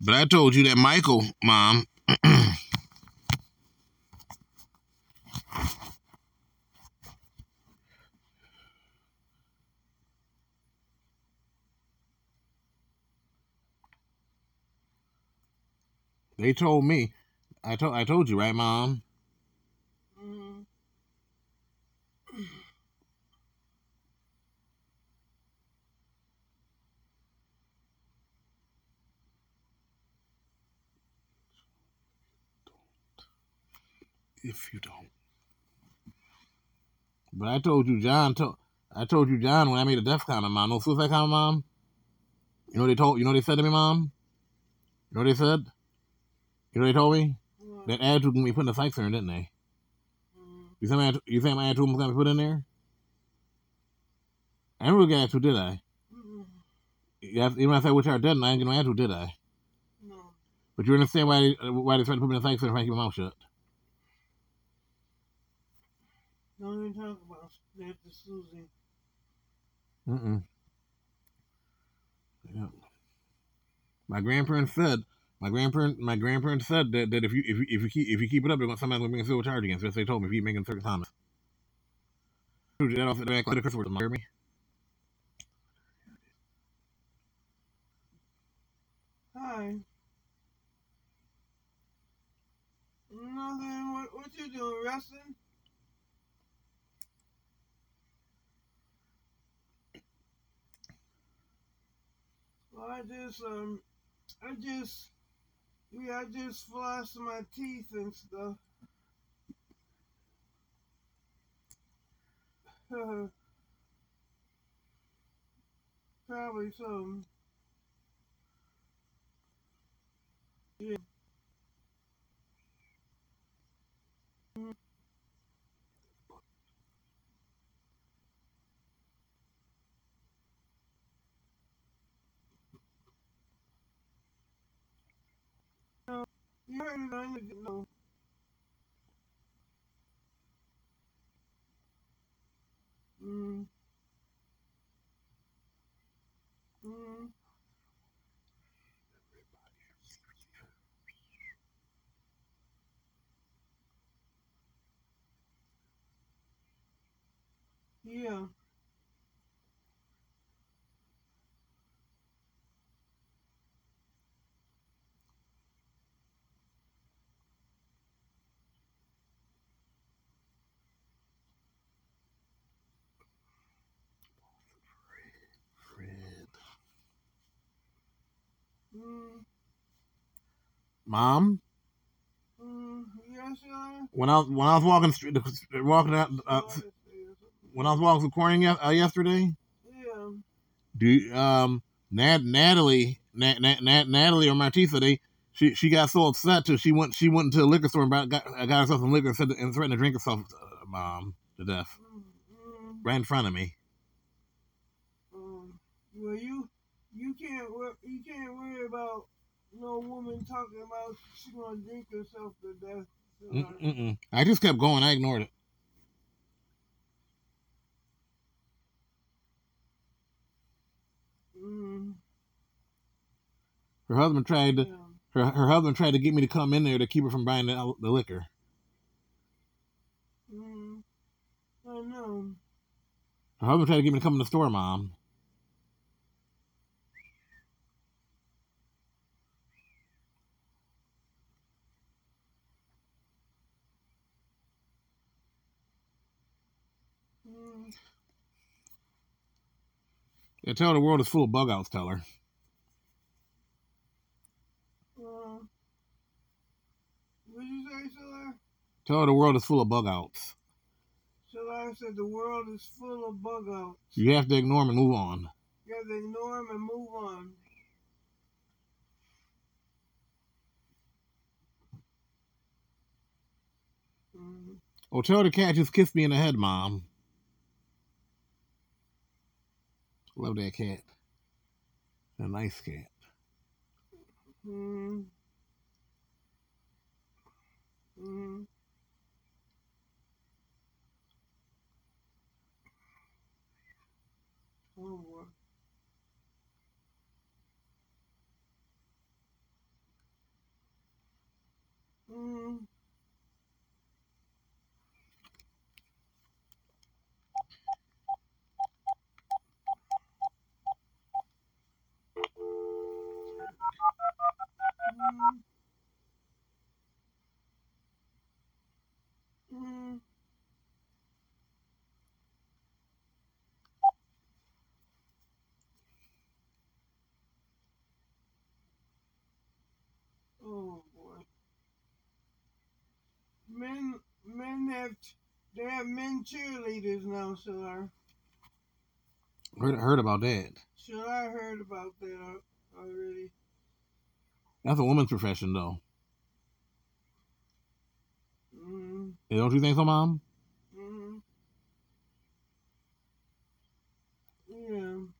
But I told you that Michael, mom, they told me. I told I told you, right, mom? Mm, If you don't. But I told you, John. To, I told you, John, when I made a death comment, mom. No suicide comment, mom. You know what they told. You know what they said to me, mom. You know what they said. You know what they told me. what? That attitude can be put in the psych center, didn't they? Mm, You think my you think my attitude was gonna be put in there? I didn't really get attitude, did I? mm, Yeah, even if I wish I and I didn't get no attitude, did I? no. But you understand why they, why they tried to put me in the psych center if I keep my mouth shut? Don't even talk about that to Susie. Mm-mm. Yeah. My grandparents said. My grandparent, my grandparents said that, that if you if you if you keep if you keep it up, they're gonna somebody's gonna bring a civil charge against you. They told me. If you keep making certain comments. That off the back of the word, hear me? Hi. Nothing. What, what you doing? Resting? I just um, I just yeah, I just floss my teeth and stuff. Probably so. Yeah. You heard it on the no. Mm. Yeah. Fred. Mm. Mom, Mm. Yes, sir. when I was when I was walking street, walking out, uh, when I was walking through Corning uh, yesterday, yeah. do you, um Nat, Natalie Nat, Nat, Nat, Natalie or Martisa they she she got so upset till she went she went into a liquor store and got got, got herself some liquor and, said, and threatened to drink herself uh, mom to death Mm. Mm. right in front of me. Um, well, you you can't you can't worry about no woman talking about she gonna drink herself to death. So, uh, Mm-mm. I just kept going. I ignored it. Mm. Her husband tried to Yeah. her, her husband tried to get me to come in there to keep her from buying the, the liquor. Mm. I know. Her husband tried to get me to come in the store, mom. Mm. Yeah, tell her the world is full of bug outs. Tell her. Uh, what you say? Tell her the world is full of bug outs. Solar said the world is full of bug outs. You have to ignore them and move on. You gotta ignore them and move on. Mm. Oh, tell the cat just kissed me in the head, mom. Love that cat. A nice cat. Mm. Mm. Oh boy. Mm. Mm. Mm. Oh boy. Men men have they have men cheerleaders now, Solar. Heard heard about that. Should I heard about that already? That's a woman's profession, though. Mm. Don't you think so, Mom? Mm. Yeah.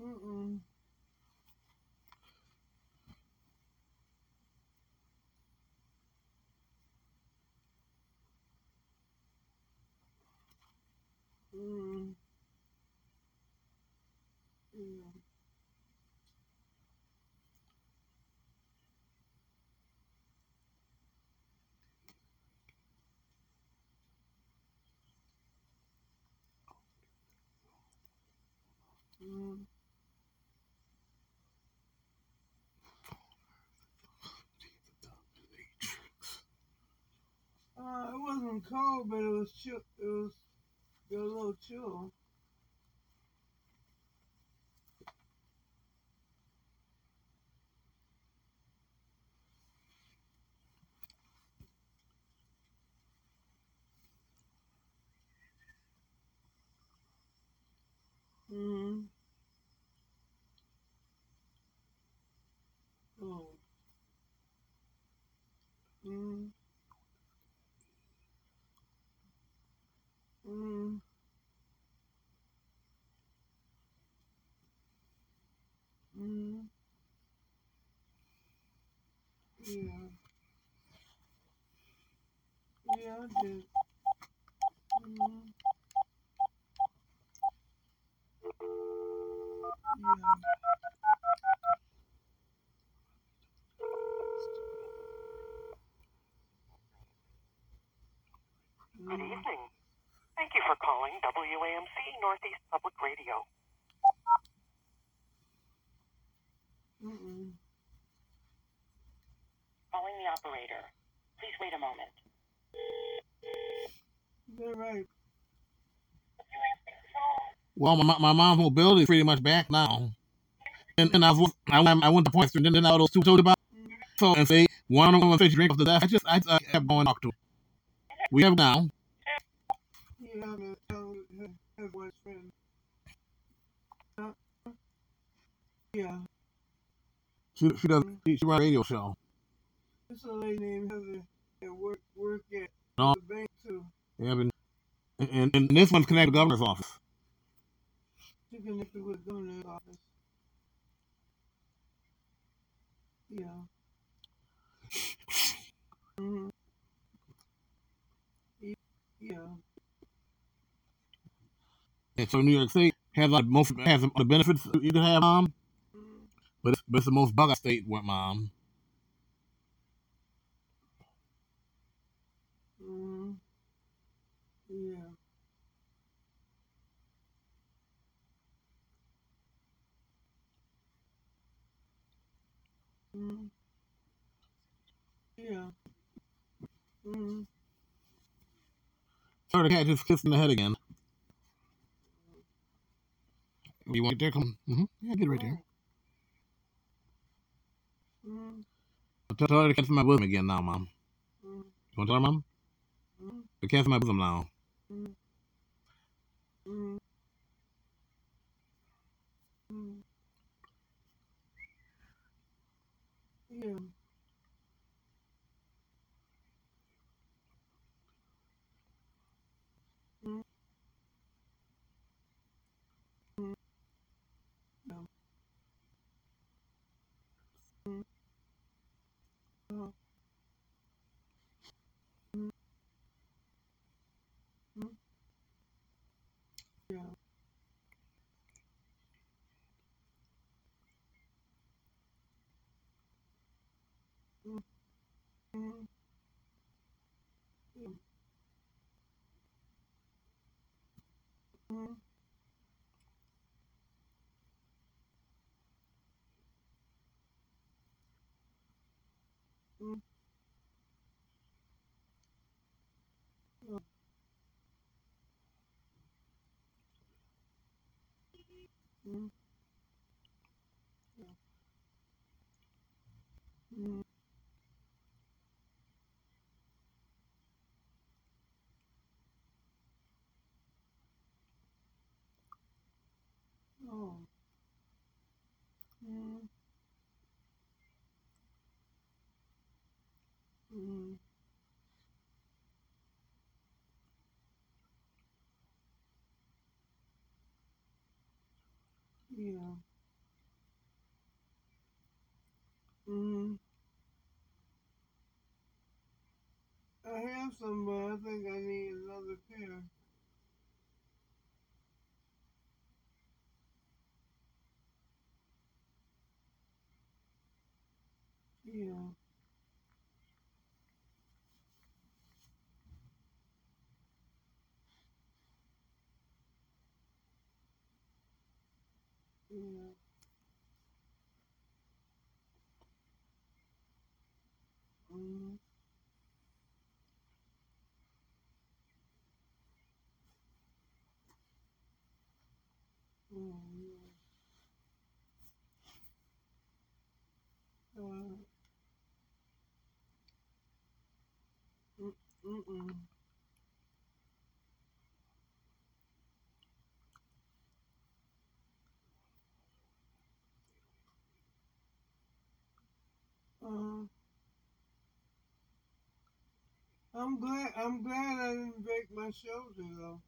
Mm. Mm. Mm. Uh, cold, but it was chill. It was, it was a little chill. Mm. Oh. Mm. Mm. Mm. Yeah. Yeah, I did. Mm. Yeah. Good Mm. evening. Thank you for calling WAMC Northeast Public Radio. Mm-mm. Calling the operator. Please wait a moment. They're right. My, my mom's mobility is pretty much back now. And, and I was I, I went to Points and then all those two told about so and say one of them say drink the desk. I just I, I kept going talk to. We have now. Yeah. She she does she, she runs a radio show. This lady named Heather that work work at No. the bank too. Yeah, and, and and this one's connected to the governor's office. She connected with the office. Yeah. hmm Yeah. And so New York State has like most has the benefits you can have, mom, but it's, but it's the most bug state with mom. Mhm. Yeah. Mm. Yeah. Mm. Sorry, the cat just kissed in the head again. You want it there? Come. Mm-hmm. Yeah, get it right there. Mm. Tell, tell her cat's in my bosom again now, mom. Mm. You want to tell her, mom? Mm. Cat's my bosom now. Mm. Mm. Yeah. Mm. Mm. Yeah. Mm. Uh, mm. Mm. Yeah. Mm. Mm. Yeah. Mm. Mm. Yeah. Mm. Yeah. Mm. Oh. Mm. Mm. Yeah. Mm. I have some, but I think I need another pair. Yeah. Yeah. Mm. Oh, yeah. Uh, mm, mm-mm. Uh, I'm glad. I'm glad I didn't break my shoulder though.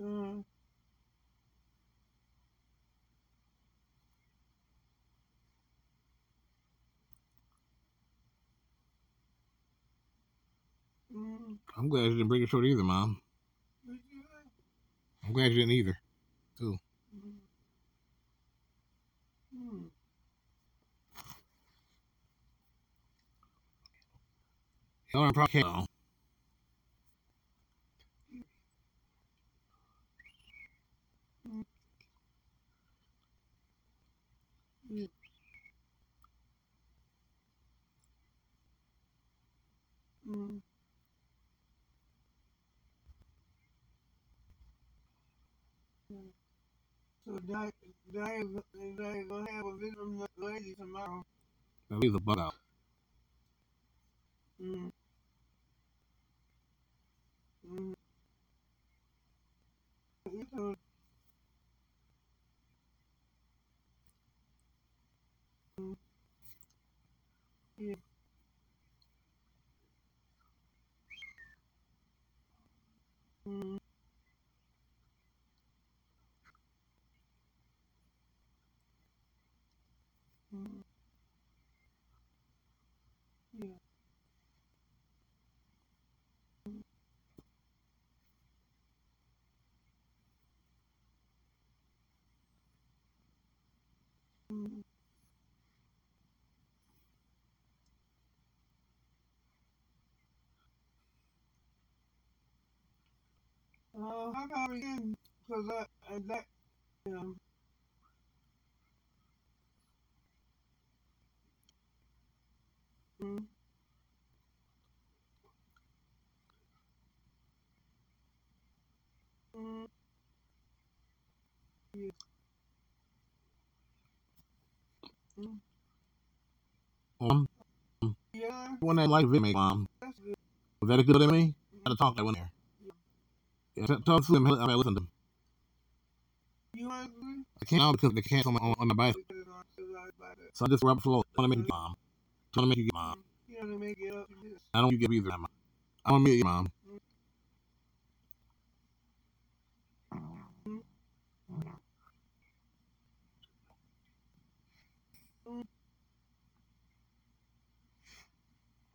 Uh, mm, I'm glad you didn't break your shoulder either, mom. I'm glad you didn't either. Too. Y'all are probably. Mm. Yeah. Mm. Yeah. So Di, Di, Di gonna have a visit from the lady tomorrow. Now leave the bug out. Mm. Mm. Mm. Uh, how about again? Because that, uh, that, you know. Mm. Um, Yeah, one that like video, mom. Um, that's good. Was that a good enemy? I had to talk that one there. Yeah, tell, tell them I listen to them. You? I can't now because they can't on, on, on the it. So I just rub slow. I want to make you mom. I want to make you mom. You want to make it up. Um, I don't want you to get either, mom. I want to meet your mom.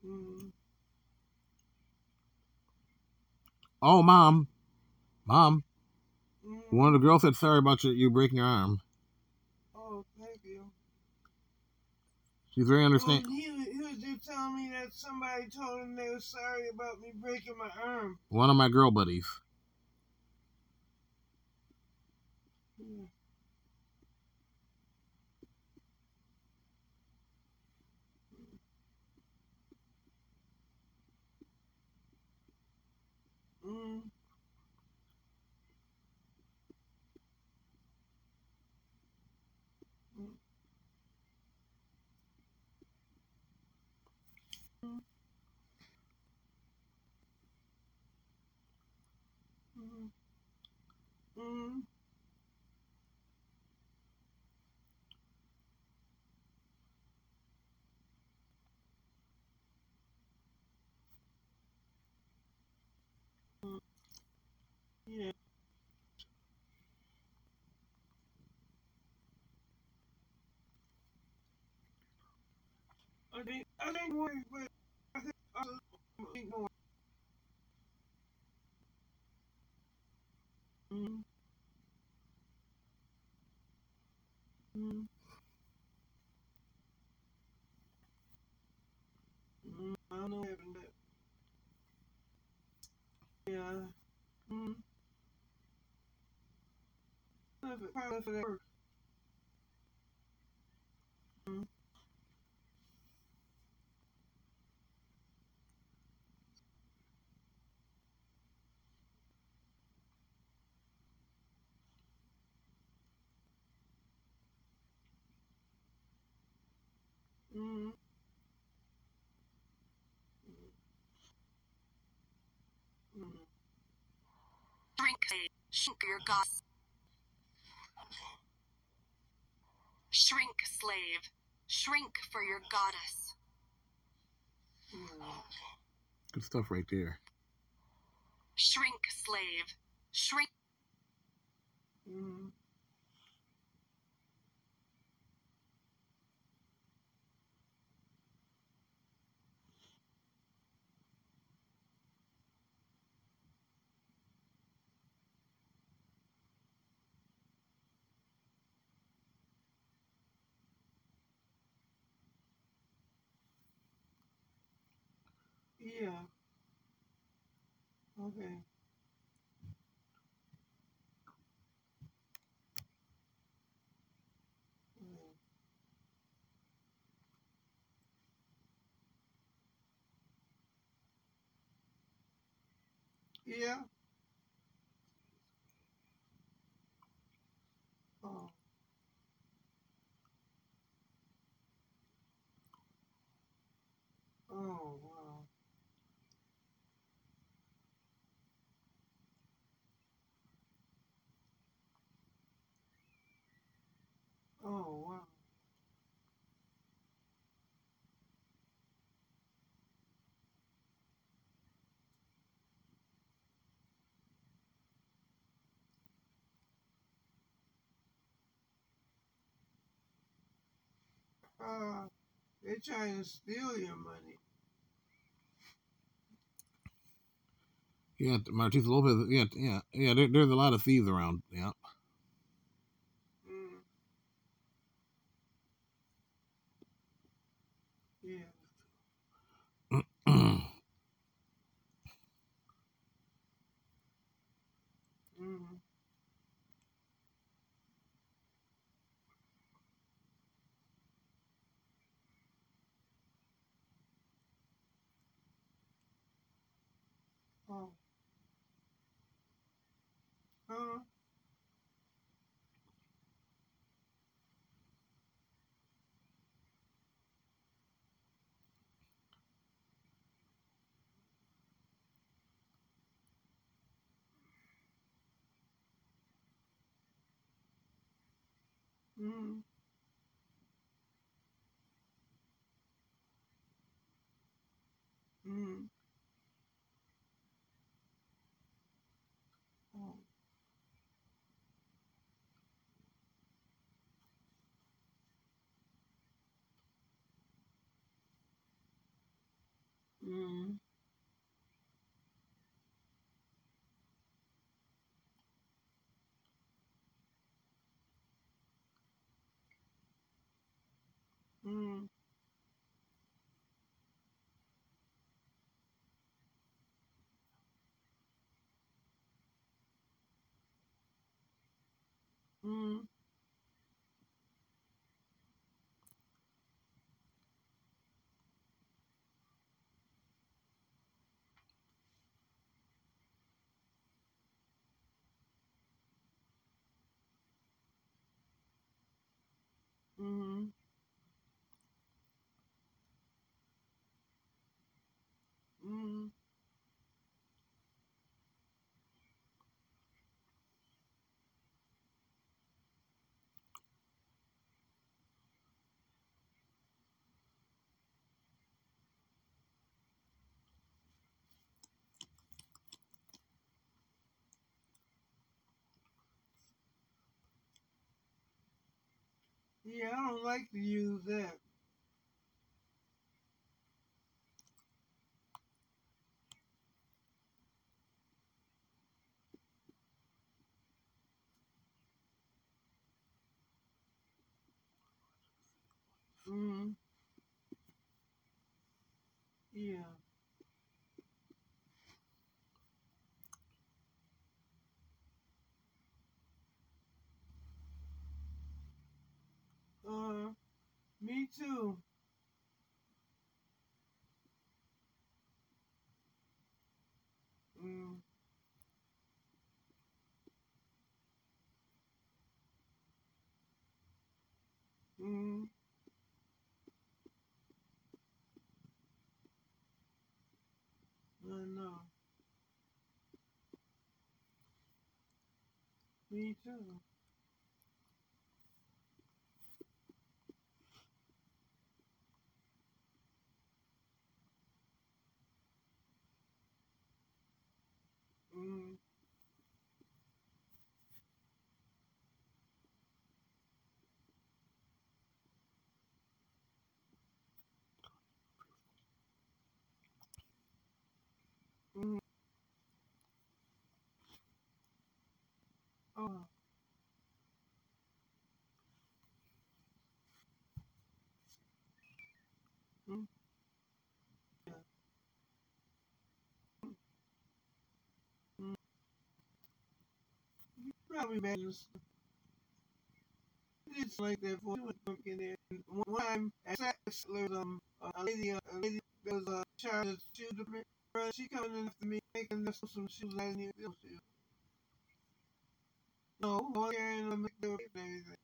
Mm. Oh, mom. Mom. Mm. One of the girls said sorry about you, you breaking your arm. Oh, thank you. She's very Oh, understanding. he, was- he was just telling me that somebody told him they were sorry about me breaking my arm. One of my girl buddies. Yeah. Mm. Mm. Mm. Mm. Mm. I think I think more, but I think I think more. Mm. Mm. Mm. I don't know what happened, but yeah. Mm. For that work. Mm. Mm. Shrink, shrink your goddess. Shrink, slave. Shrink for your goddess. Good stuff right there. Shrink, slave. Shrink. Mm. Yeah. Okay. Yeah. Oh. Oh wow. Oh wow. Uh, they're trying to steal your money. Yeah, Martisa Lopez. Yeah, yeah, yeah. There, there's a lot of thieves around. Yeah. Mm. Yeah. Oh. Huh? Mm. Mm. Oh. Mm. Mm. Mm. Mm. Mm. Yeah, I don't like to use that. Mm. Yeah. Uh, me too. Mm. Mm. I know. Me too. Mm. Probably imagine it's like that for you in there. And One time at Saks, there was um, a lady, a lady, there was a child that she was she coming in after me making this some shoes I didn't even know No, go there